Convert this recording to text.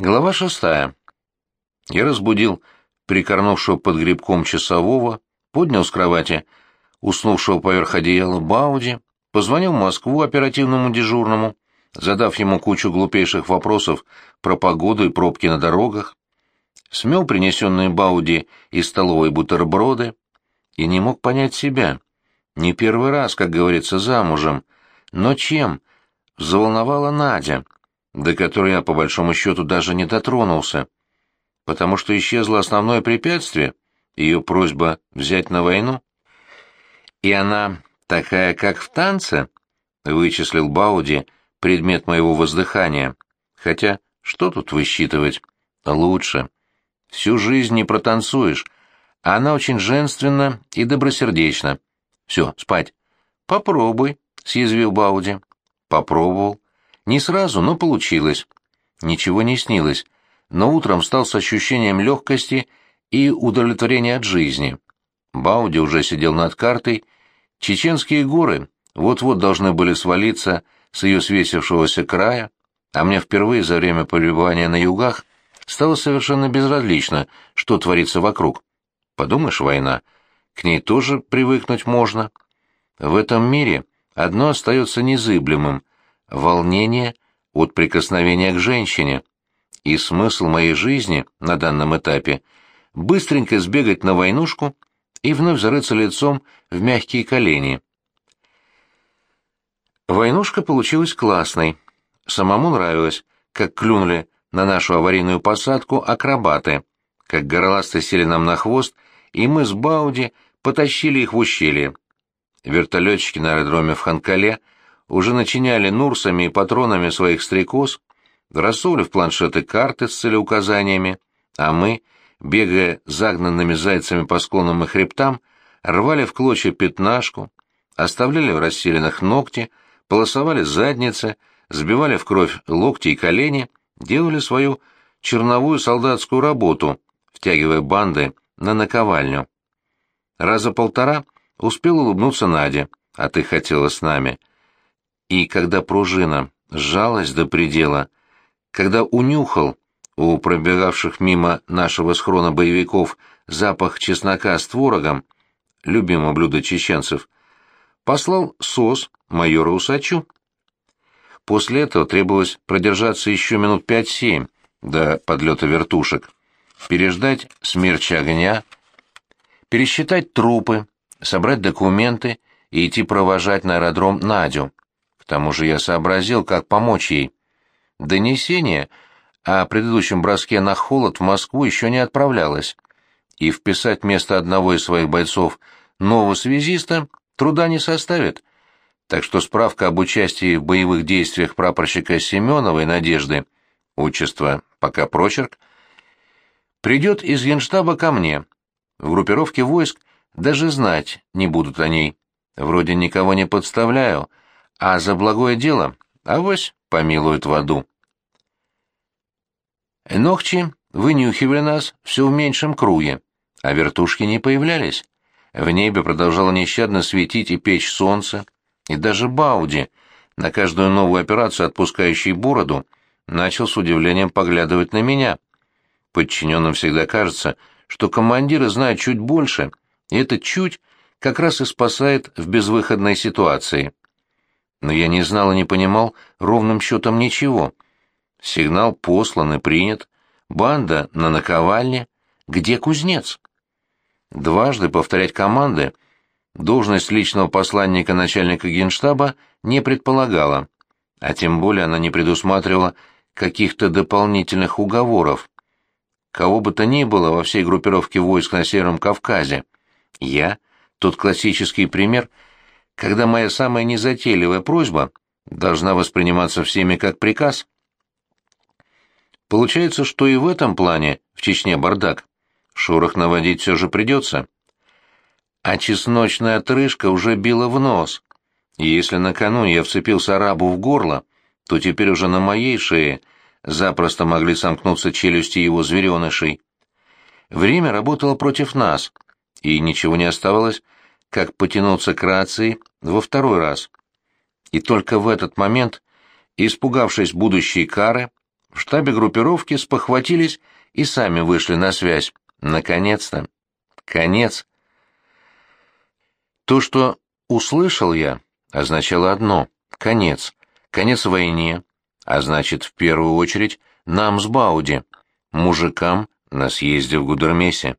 Глава шестая. Я разбудил прикорнувшего под грибком часового, поднял с кровати уснувшего поверх одеяла Бауди, позвонил в Москву оперативному дежурному, задав ему кучу глупейших вопросов про погоду и пробки на дорогах, смел принесенные Бауди из столовой бутерброды и не мог понять себя. Не первый раз, как говорится, замужем, но чем заволновала Надя, до которой я, по большому счету, даже не дотронулся, потому что исчезло основное препятствие, ее просьба взять на войну. И она такая, как в танце, вычислил Бауди предмет моего воздыхания. Хотя, что тут высчитывать? Лучше. Всю жизнь не протанцуешь, а она очень женственна и добросердечна. Все, спать. Попробуй, съязвил Бауди. Попробовал. Не сразу, но получилось. Ничего не снилось, но утром встал с ощущением легкости и удовлетворения от жизни. Бауди уже сидел над картой. Чеченские горы вот-вот должны были свалиться с ее свесившегося края, а мне впервые за время пребывания на югах стало совершенно безразлично, что творится вокруг. Подумаешь, война, к ней тоже привыкнуть можно. В этом мире одно остается незыблемым — волнение от прикосновения к женщине. И смысл моей жизни на данном этапе — быстренько сбегать на войнушку и вновь зарыться лицом в мягкие колени. Войнушка получилась классной. Самому нравилось, как клюнули на нашу аварийную посадку акробаты, как горласты сели нам на хвост, и мы с Бауди потащили их в ущелье. Вертолетчики на аэродроме в Ханкале уже начиняли нурсами и патронами своих стрекоз, рассовывали в планшеты карты с целеуказаниями, а мы, бегая загнанными зайцами по склонам и хребтам, рвали в клочья пятнашку, оставляли в расселенных ногти, полосовали задницы, сбивали в кровь локти и колени, делали свою черновую солдатскую работу, втягивая банды на наковальню. Раза полтора успел улыбнуться Наде, а ты хотела с нами. И когда пружина сжалась до предела, когда унюхал у пробегавших мимо нашего схрона боевиков запах чеснока с творогом, любимое блюдо чеченцев, послал СОС майора Усачу. После этого требовалось продержаться еще минут пять-семь до подлета вертушек, переждать смерчи огня, пересчитать трупы, собрать документы и идти провожать на аэродром Надю. К тому же я сообразил, как помочь ей. Донесение о предыдущем броске на холод в Москву еще не отправлялось, и вписать вместо одного из своих бойцов нового связиста труда не составит, так что справка об участии в боевых действиях прапорщика Семеновой Надежды, отчество пока прочерк, придет из генштаба ко мне. В группировке войск даже знать не будут о ней. Вроде никого не подставляю, а за благое дело авось помилуют в аду. Ногчи вынюхивали нас все в меньшем круге, а вертушки не появлялись. В небе продолжало нещадно светить и печь солнце, и даже Бауди, на каждую новую операцию отпускающий бороду, начал с удивлением поглядывать на меня. Подчиненным всегда кажется, что командиры знают чуть больше — и это чуть как раз и спасает в безвыходной ситуации. Но я не знал и не понимал ровным счетом ничего. Сигнал послан и принят, банда на наковальне, где кузнец? Дважды повторять команды должность личного посланника начальника генштаба не предполагала, а тем более она не предусматривала каких-то дополнительных уговоров. Кого бы то ни было во всей группировке войск на Северном Кавказе, я — тот классический пример, когда моя самая незатейливая просьба должна восприниматься всеми как приказ. Получается, что и в этом плане в Чечне бардак. Шорох наводить все же придется. А чесночная отрыжка уже била в нос. Если накануне я вцепился арабу в горло, то теперь уже на моей шее запросто могли сомкнуться челюсти его зверенышей. Время работало против нас — и ничего не оставалось, как потянуться к рации во второй раз. И только в этот момент, испугавшись будущей кары, В штабе группировки спохватились и сами вышли на связь. Наконец-то. Конец. То, что услышал я, означало одно — конец. Конец войне, а значит, в первую очередь, нам с Бауди, мужикам на съезде в Гудермесе.